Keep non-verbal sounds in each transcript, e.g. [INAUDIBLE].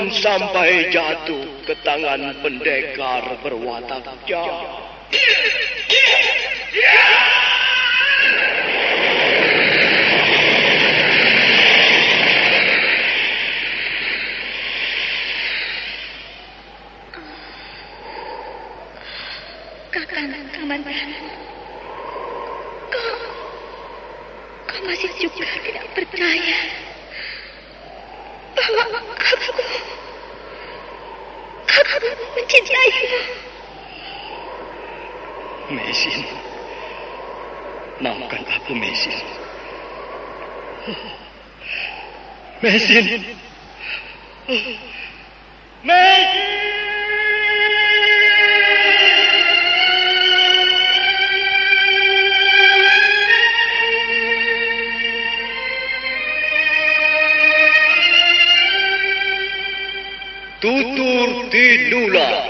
Jangan sampai jatuh ke tangan pendekar berwatak jahat. Kakang Kamandanu, kau, kau masih juga tidak percaya bahwa aku, aku mencintaimu. Mesin. Maafkan aku, Mesin. Mesin. Mesin! Tutur Tinula.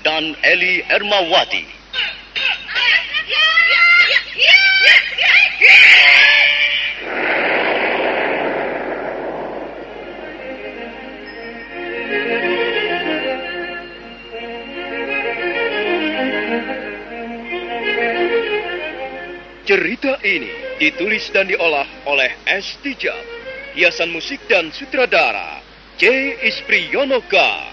dan Eli Ermawati. Cerita ini ditulis dan diolah oleh S. Tijab, hiasan musik dan sutradara C. Ispriyonoka.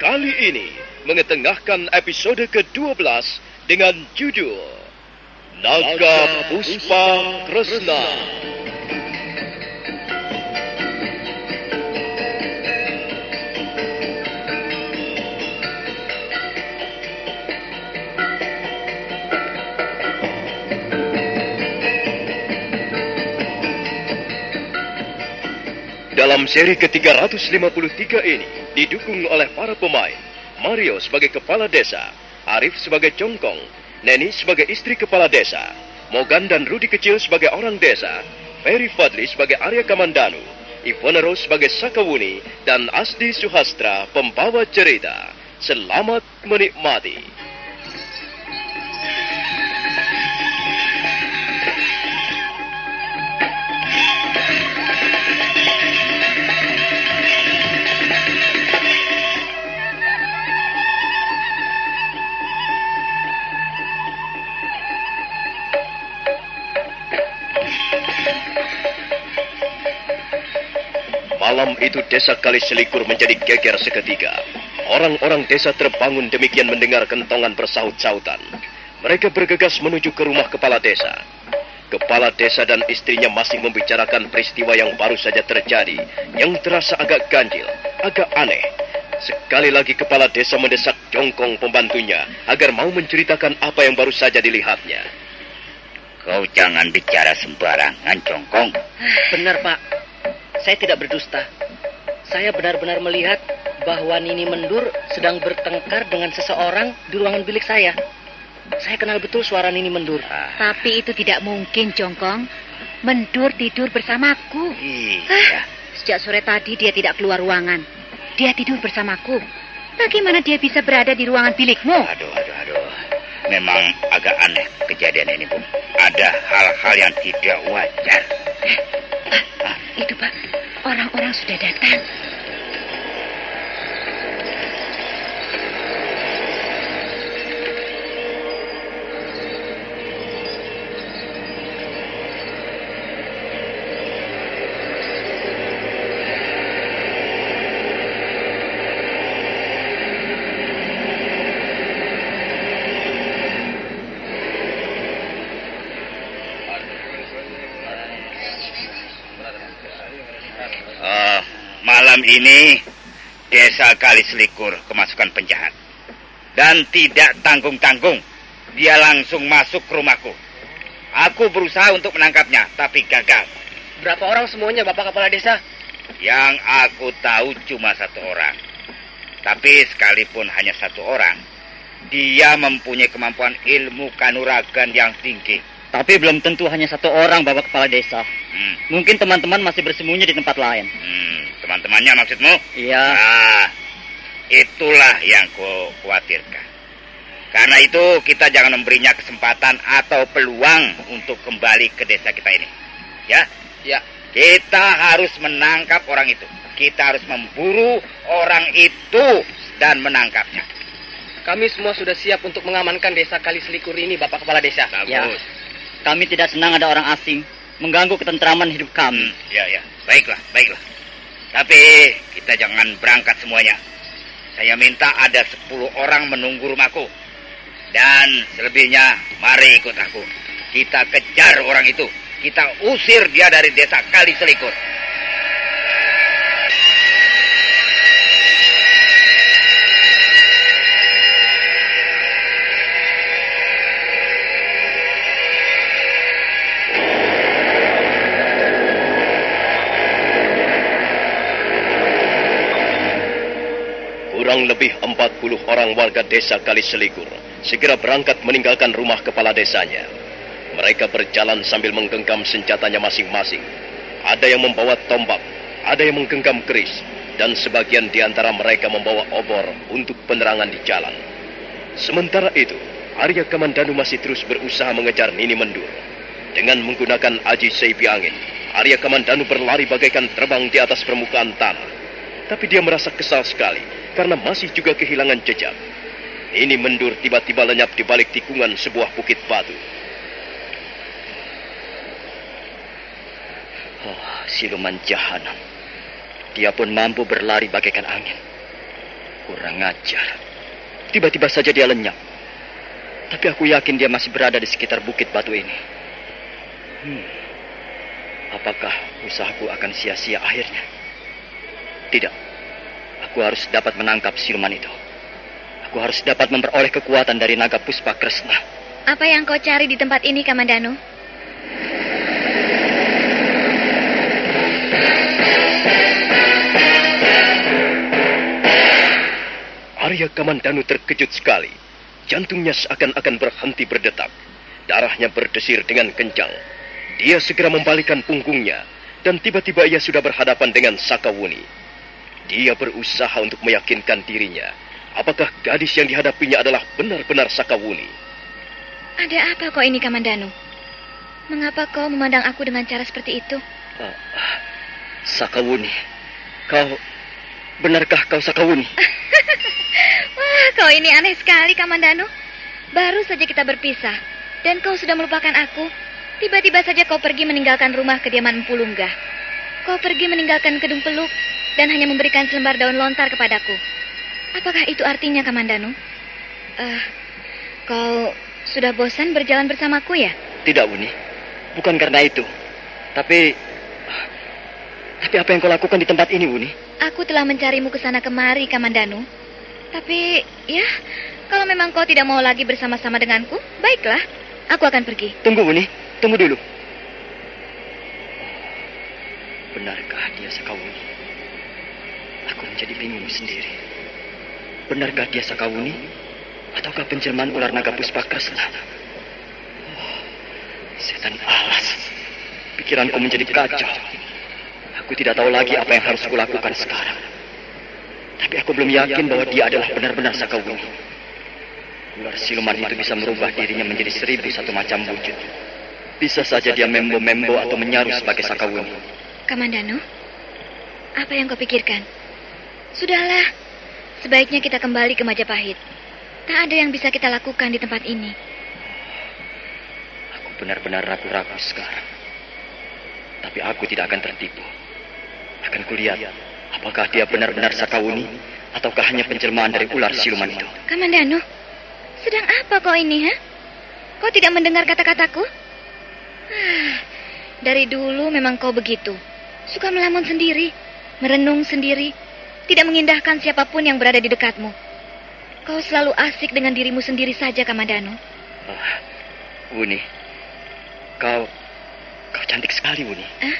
Kali ini mengetengahkan episode ke-12 dengan judul Naga Puspa Kresna. Dalam seri ke-353 ini didukung oleh para pemain Mario sebagai kepala desa, Arif sebagai congkong, Neni sebagai istri kepala desa, Mogan dan Rudi kecil sebagai orang desa, Ferry Fadli sebagai Arya Kamandanu, Rose sebagai Sakawuni, dan Asdi Suhastra pembawa cerita. Selamat menikmati. Malam itu desa Kali Selikur menjadi geger seketika. Orang-orang desa terbangun demikian mendengar kentongan bersaut-sautan. Mereka bergegas menuju ke rumah kepala desa. Kepala desa dan istrinya masih membicarakan peristiwa yang baru saja terjadi, yang terasa agak ganjil, agak aneh. Sekali lagi kepala desa mendesak jongkong pembantunya agar mau menceritakan apa yang baru saja dilihatnya. Kau jangan bicara sembarangan, Jongkong. Benar, Pak. Saya tidak berdusta. Saya benar-benar melihat bahwa Nini Mendur sedang bertengkar dengan seseorang di ruangan bilik saya. Saya kenal betul suara Nini Mendur. Tapi itu tidak mungkin, Jongkong. Mendur tidur bersamaku. Iya. Sejak sore tadi dia tidak keluar ruangan. Dia tidur bersamaku. Bagaimana dia bisa berada di ruangan bilikmu? Aduh, aduh, aduh. Memang agak aneh kejadian ini, Bu. Ada hal-hal yang tidak wajar. Ah, itu, Pak. Orang-orang Malam ini desa Kali Selikur kemasukan penjahat. Dan tidak tanggung-tanggung, dia langsung masuk ke rumahku. Aku berusaha untuk menangkapnya, tapi gagal. Berapa orang semuanya Bapak Kepala Desa? Yang aku tahu cuma satu orang. Tapi sekalipun hanya satu orang, dia mempunyai kemampuan ilmu kanuragan yang tinggi. Tapi belum tentu hanya satu orang Bapak Kepala Desa. Hmm, Mungkin teman-teman masih bersembunyi di tempat lain. hmm, teman-temannya maksudmu? Iya. Ah, itulah yang ku khawatirkan. Karena itu kita jangan memberinya kesempatan atau peluang untuk kembali ke desa kita ini. Ya? Ya. Kita harus menangkap orang itu. Kita harus memburu orang itu dan menangkapnya. Kami semua sudah siap untuk mengamankan desa Kali Selikur ini Bapak Kepala Desa. Bagus. Ya. Kami tidak senang ada orang asing mengganggu ketentraman hidup kami. Hmm, ya, ya. Baiklah, baiklah. Tapi kita jangan berangkat semuanya. Saya minta ada 10 orang menunggu rumahku. Dan selebihnya, mari ikut aku. Kita kejar orang itu. Kita usir dia dari desa Kali Selikur. Kurang lebih 40 orang warga desa Kaliselikur segera berangkat meninggalkan rumah kepala desanya. Mereka berjalan sambil menggenggam senjatanya masing-masing. Ada yang membawa tombak, ada yang menggenggam keris, dan sebagian di antara mereka membawa obor untuk penerangan di jalan. Sementara itu, Arya Kamandanu masih terus berusaha mengejar Nini Mendur. Dengan menggunakan aji seipi angin, Arya Kamandanu berlari bagaikan terbang di atas permukaan tanah. Tapi dia merasa kesal sekali karena masih juga kehilangan jejak. Ini mendur tiba-tiba lenyap di balik tikungan sebuah bukit batu. Oh, siluman jahanam. Dia pun mampu berlari bagaikan angin. Kurang ajar. Tiba-tiba saja dia lenyap. Tapi aku yakin dia masih berada di sekitar bukit batu ini. Hmm. Apakah usahaku akan sia-sia akhirnya? Tidak. Aku harus dapat menangkap siluman itu. Aku harus dapat memperoleh kekuatan dari naga Puspa Kresna. Apa yang kau cari di tempat ini, Kamandanu? Arya Kamandanu terkejut sekali. Jantungnya seakan-akan berhenti berdetak. Darahnya berdesir dengan kencang. Dia segera membalikkan punggungnya. Dan tiba-tiba ia sudah berhadapan dengan Sakawuni. Dia berusaha untuk meyakinkan dirinya. Apakah gadis yang dihadapinya adalah benar-benar Sakawuni? Ada apa kau ini, Kamandanu? Mengapa kau memandang aku dengan cara seperti itu? Ah, Sakawuni, kau benarkah kau Sakawuni? [LAUGHS] Wah, kau ini aneh sekali, Kamandanu. Baru saja kita berpisah, dan kau sudah melupakan aku. Tiba-tiba saja kau pergi meninggalkan rumah kediaman Empu Lunggah. Kau pergi meninggalkan kedung peluk dan hanya memberikan selembar daun lontar kepadaku. Apakah itu artinya, Kamandanu? Eh, kau sudah bosan berjalan bersamaku ya? Tidak, Uni. Bukan karena itu. Tapi tapi apa yang kau lakukan di tempat ini, Uni? Aku telah mencarimu ke sana kemari, Kamandanu. Tapi, ya, kalau memang kau tidak mau lagi bersama-sama denganku, baiklah. Aku akan pergi. Tunggu, Uni. Tunggu dulu. Benarkah dia Sakawuni? Aku menjadi bingung sendiri. Benarkah dia Sakawuni? Ataukah penjelmaan ular naga puspa Kresna? Oh, setan alas. Pikiranku menjadi kacau. Aku tidak tahu lagi apa yang harus kulakukan sekarang. Tapi aku belum yakin bahwa dia adalah benar-benar Sakawuni. Ular siluman itu bisa merubah dirinya menjadi seribu satu macam wujud. Bisa saja dia membo-membo atau menyaru sebagai Sakawuni. Kamandanu, apa yang kau pikirkan? Sudahlah, sebaiknya kita kembali ke Majapahit. Tak ada yang bisa kita lakukan di tempat ini. Aku benar-benar ragu-ragu sekarang. Tapi aku tidak akan tertipu. Akan kulihat apakah dia benar-benar Sakawuni ataukah hanya penjelmaan dari ular siluman itu. Kamandanu, sedang apa kau ini, ha? Kau tidak mendengar kata-kataku? Ah, dari dulu memang kau begitu. Suka melamun sendiri. merenung sendiri, tidak mengindahkan siapa pun yang berada di dekatmu. Kau selalu asik dengan dirimu sendiri saja, Kamandano. Ah, Wuni, kau kau cantik sekali, Wuni. Ah,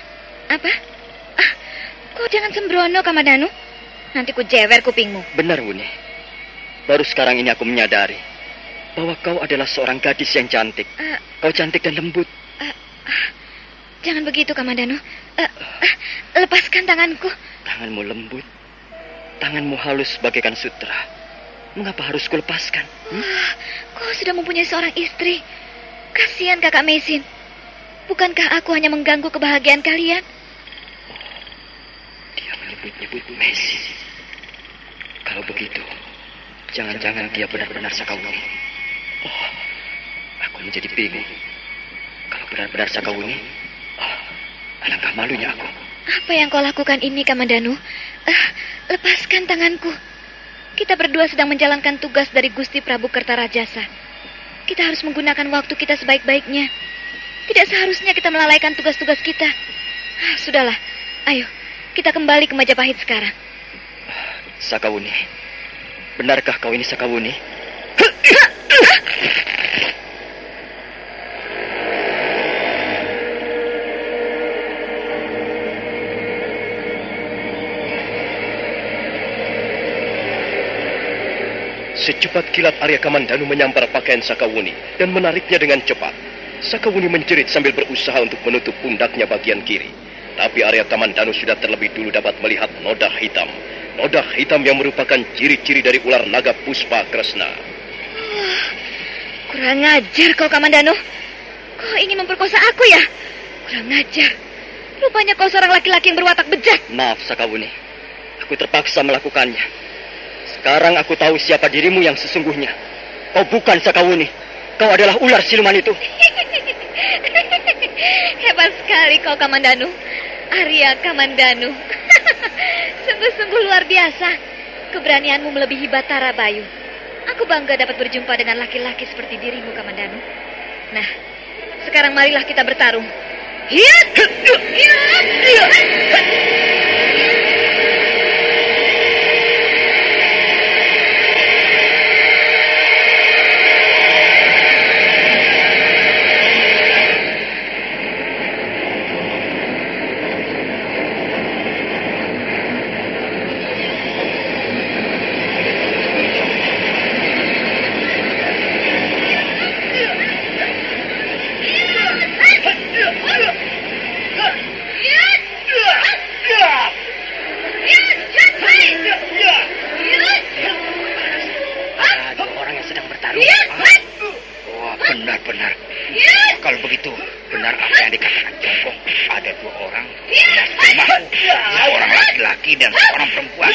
apa? Ah, kau jangan sembrono, Kamandano. Nanti ku jewer kupingmu. Benar, Wuni. Baru sekarang ini aku menyadari bahwa kau adalah seorang gadis yang cantik. Ah, Kau cantik dan lembut. ah, ah. Jangan begitu, Kamandano. Ah, ah, lepaskan tanganku. Tanganmu lembut. Tanganmu halus bagaikan sutra. Mengapa harus kulepaskan? Hmm? Wah, kau sudah mempunyai seorang istri. Kasihan kakak Mesin. Bukankah aku hanya mengganggu kebahagiaan kalian? Dia menyebut-nyebut Messi. Kalau begitu, jangan-jangan dia benar-benar Sakawuni. Oh, aku menjadi bingung. Kalau benar-benar Sakawuni, oh, alangkah malunya aku. Apa yang kau lakukan ini, Kamandanu? Ah, lepaskan tanganku. Kita berdua sedang menjalankan tugas dari Gusti Prabu Kertarajasa. Kita harus menggunakan waktu kita sebaik-baiknya. Tidak seharusnya kita melalaikan tugas-tugas kita. Ah, sudahlah, ayo kita kembali ke Majapahit sekarang. Sakawuni, benarkah kau ini Sakawuni? Secepat kilat Arya Kamandanu menyampar pakaian Sakawuni dan menariknya dengan cepat. Sakawuni menjerit sambil berusaha untuk menutup pundaknya bagian kiri. Tapi Arya Kamandanu sudah terlebih dulu dapat melihat nodah hitam. Nodah hitam yang merupakan ciri-ciri dari ular naga Puspa Kresna. Kurang ajar kau, Kamandanu. Kau ingin memperkosa aku ya? Kurang ajar. Rupanya kau seorang laki-laki yang berwatak bejat. Maaf Sakawuni, aku terpaksa melakukannya. Sekarang aku tahu siapa dirimu yang sesungguhnya. Kau bukan Sakawuni. Kau adalah ular siluman itu. [LAUGHS] Hebat sekali kau, Kamandanu. Arya Kamandanu. [LAUGHS] Sungguh-sungguh luar biasa. Keberanianmu melebihi Batara Bayu. Aku bangga dapat berjumpa dengan laki-laki seperti dirimu, Kamandanu. Nah, sekarang marilah kita bertarung. Hiat! Ada orang yang sedang bertarung. Wah, benar-benar. Kalau begitu, benar apa yang dikatakan Jongkong. Ada dua orang di rumahku. Seorang laki-laki dan seorang perempuan.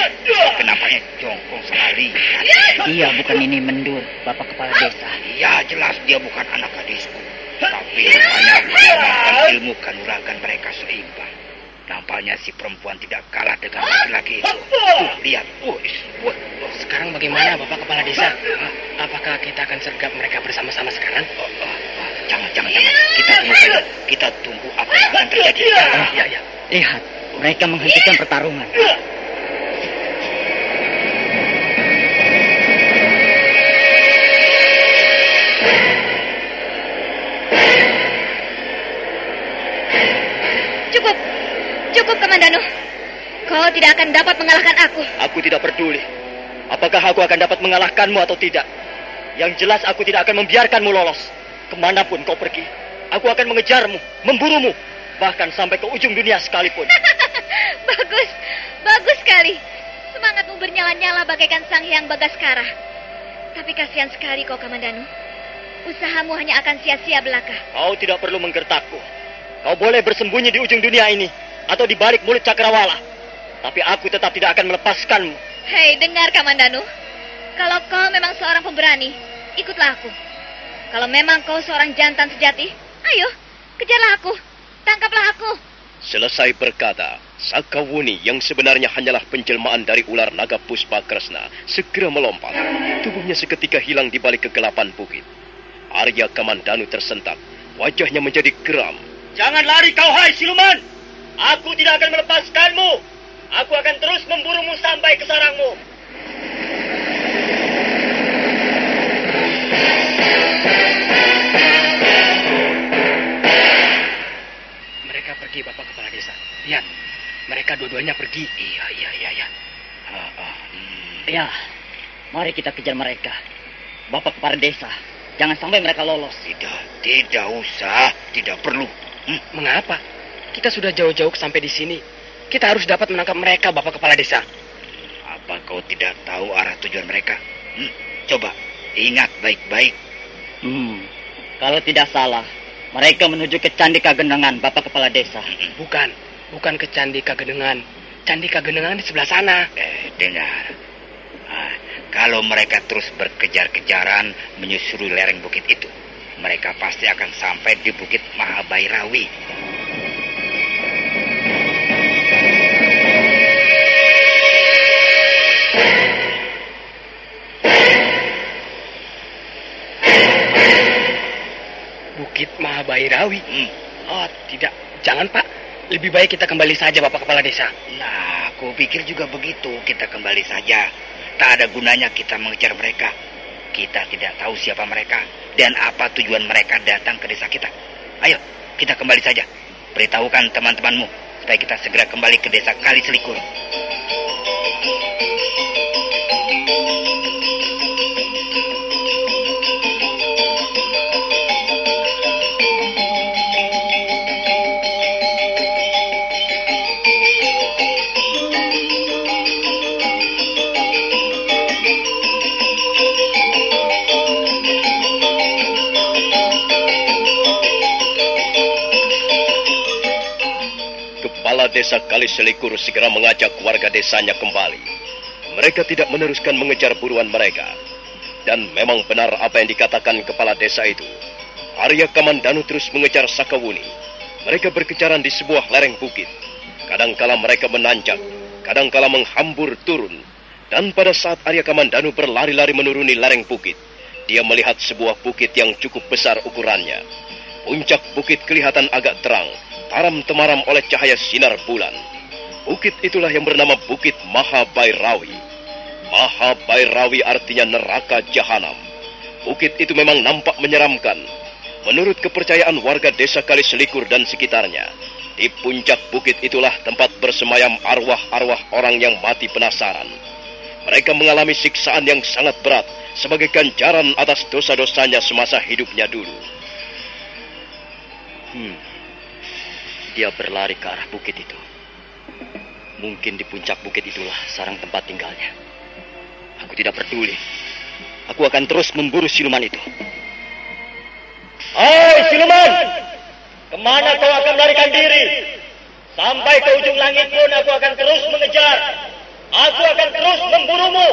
Kenapanya Jongkong salah lihat. Iya, bukan ini mendur, Bapak Kepala Desa. Ya, jelas dia bukan anak gadisku. Tapi rupanya kemampuan ilmu kanuragan mereka seimbang. Nampaknya si perempuan tidak kalah dengan laki-laki itu. Tuh, lihat. Uh, uh, Sekarang bagaimana Bapak Kepala Desa? Apakah kita akan sergap mereka bersama-sama sekarang? Oh, oh, oh, jangan, jangan, jangan. Kita tunggu saja. Kita tunggu apa yang akan terjadi. Oh, Ya, ya. Lihat, mereka menghentikan pertarungan. Cukup. Cukup, Kamandanu. Kau tidak akan dapat mengalahkan aku. Aku tidak peduli. Apakah aku akan dapat mengalahkanmu atau tidak? Yang jelas aku tidak akan membiarkanmu lolos. Ke mana pun kau pergi, aku akan mengejarmu, memburumu, bahkan sampai ke ujung dunia sekalipun. [LAUGHS] bagus. Bagus sekali. Semangatmu bernyala-nyala bagaikan sang hyang Bagaskara. Tapi kasihan sekali kau, Kamandanu. Usahamu hanya akan sia-sia belaka. Kau tidak perlu menggertakku. Kau boleh bersembunyi di ujung dunia ini atau di balik mulut cakrawala. Tapi aku tetap tidak akan melepaskanmu. Hei, dengar Kamandanu. Kalau kau memang seorang pemberani, ikutlah aku. Kalau memang kau seorang jantan sejati, ayo, kejarlah aku. Tangkaplah aku. Selesai berkata, Sakawuni yang sebenarnya hanyalah penjelmaan dari ular naga Puspa Kresna segera melompat. Tubuhnya seketika hilang di balik kegelapan bukit. Arya Kamandanu tersentak. Wajahnya menjadi geram. Jangan lari kau hai siluman. Aku tidak akan melepaskanmu. Aku akan terus memburumu sampai ke sarangmu. Mereka pergi, Bapak Kepala Desa. Lihat, mereka dua-duanya pergi. Iya, iya, iya, iya. Ah, ah, hmm. Ya, mari kita kejar mereka. Bapak kepala desa, jangan sampai mereka lolos. Tidak, tidak usah, tidak perlu. Hmm, mengapa? Kita sudah jauh-jauh sampai di sini. Kita harus dapat menangkap mereka, Bapak Kepala Desa. Apa kau tidak tahu arah tujuan mereka? Hmm, coba, ingat baik-baik. Hmm, kalau tidak salah, mereka menuju ke Candi Kagenangan, Bapak Kepala Desa. Bukan, bukan ke Candi Kagenengan. Candi Kagenengan di sebelah sana. Eh, dengar. Ah, kalau mereka terus berkejar-kejaran menyusuri lereng bukit itu, mereka pasti akan sampai di Bukit Mahabairawi. Bukit Mahabairawi. Hmm. Oh, tidak. Jangan, Pak. Lebih baik kita kembali saja, Bapak Kepala Desa. Nah, aku pikir juga begitu. Kita kembali saja. Tak ada gunanya kita mengejar mereka. Kita tidak tahu siapa mereka dan apa tujuan mereka datang ke desa kita. Ayo, kita kembali saja. Beritahukan teman-temanmu supaya kita segera kembali ke desa Kali Selikur. Desa Kaliselikur segera mengajak warga desanya kembali. Mereka tidak meneruskan mengejar buruan mereka. Dan memang benar apa yang dikatakan kepala desa itu. Arya Kamandanu terus mengejar Sakawuni. Mereka berkejaran di sebuah lereng bukit. Kadangkala mereka menanjak, kadangkala menghambur turun. Dan pada saat Arya Kamandanu berlari-lari menuruni lereng bukit, dia melihat sebuah bukit yang cukup besar ukurannya. Puncak bukit kelihatan agak terang, taram temaram oleh cahaya sinar bulan. Bukit itulah yang bernama Bukit Mahabairawi. Mahabairawi artinya neraka jahanam. Bukit itu memang nampak menyeramkan. Menurut kepercayaan warga desa Kaliselikur dan sekitarnya, di puncak bukit itulah tempat bersemayam arwah-arwah orang yang mati penasaran. Mereka mengalami siksaan yang sangat berat sebagai ganjaran atas dosa-dosanya semasa hidupnya dulu. Hmm. Dia berlari ke arah bukit itu. Mungkin di puncak bukit itulah sarang tempat tinggalnya. Aku tidak peduli. Aku akan terus memburu siluman itu. Hai siluman, ke mana kau akan melarikan diri? Sampai ke ujung langit pun aku akan terus mengejar. Aku akan terus memburumu.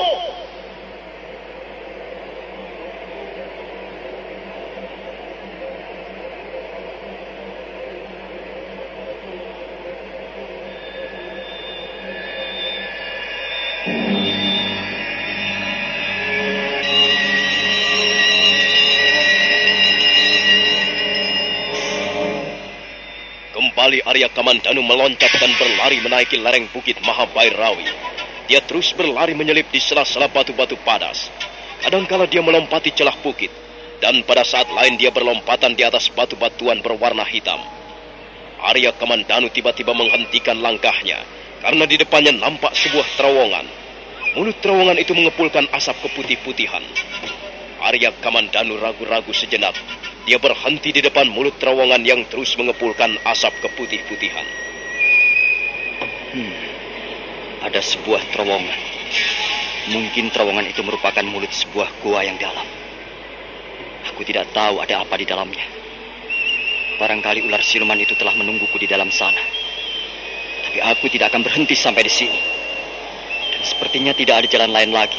Kembali Arya Kamandanu meloncat dan berlari menaiki lereng bukit Mahabairawi. Dia terus berlari menyelip di sela-sela batu-batu padas. Kadangkala dia melompati celah bukit, dan pada saat lain dia berlompatan di atas batu-batuan berwarna hitam. Arya Kamandanu tiba-tiba menghentikan langkahnya, karena di depannya nampak sebuah terowongan. Mulut terowongan itu mengepulkan asap keputih-putihan. Arya Kamandanu ragu-ragu sejenak. Dia berhenti di depan mulut terowongan yang terus mengepulkan asap keputih-putihan. Hmm. Ada sebuah terowongan. Mungkin terowongan itu merupakan mulut sebuah gua yang dalam. Aku tidak tahu ada apa di dalamnya. Barangkali ular siluman itu telah menungguku di dalam sana. Tapi aku tidak akan berhenti sampai di sini. Dan sepertinya tidak ada jalan lain lagi.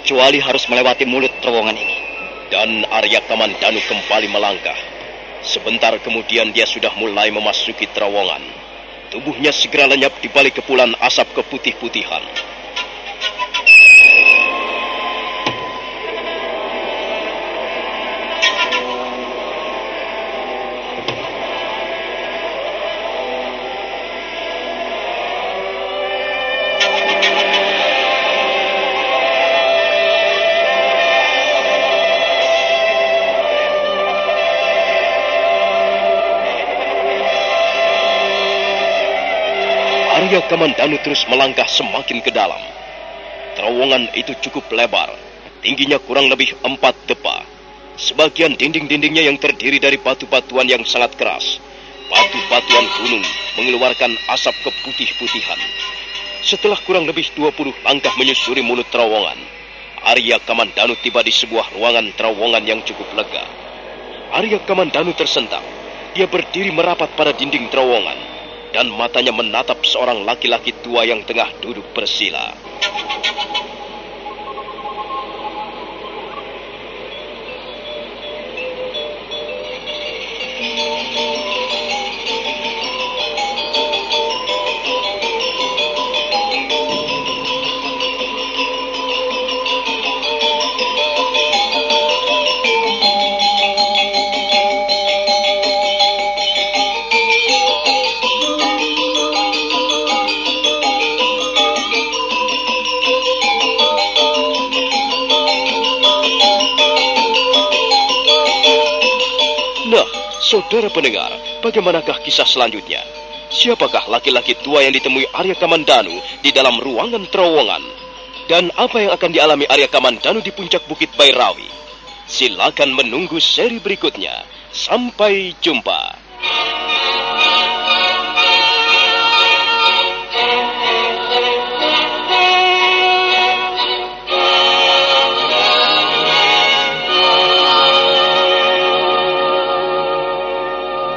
Kecuali harus melewati mulut terowongan ini. Dan Arya Kamandanu kembali melangkah. Sebentar kemudian dia sudah mulai memasuki terowongan. Tubuhnya segera lenyap di balik kepulan asap keputih-putihan. Kamandanu terus melangkah semakin ke dalam. Terowongan itu cukup lebar, tingginya kurang lebih empat depa. Sebagian dinding-dindingnya yang terdiri dari batu-batuan yang sangat keras. Batu-batuan gunung mengeluarkan asap keputih-putihan. Setelah kurang lebih 20 langkah menyusuri mulut terowongan, Arya Kamandanu tiba di sebuah ruangan terowongan yang cukup lega. Arya Kamandanu tersentak. Dia berdiri merapat pada dinding terowongan dan matanya menatap seorang laki-laki tua yang tengah duduk bersila. Saudara pendengar, bagaimanakah kisah selanjutnya? Siapakah laki-laki tua yang ditemui Arya Kamandanu di dalam ruangan terowongan? Dan apa yang akan dialami Arya Kamandanu di puncak Bukit Bairawi? Silakan menunggu seri berikutnya. Sampai jumpa.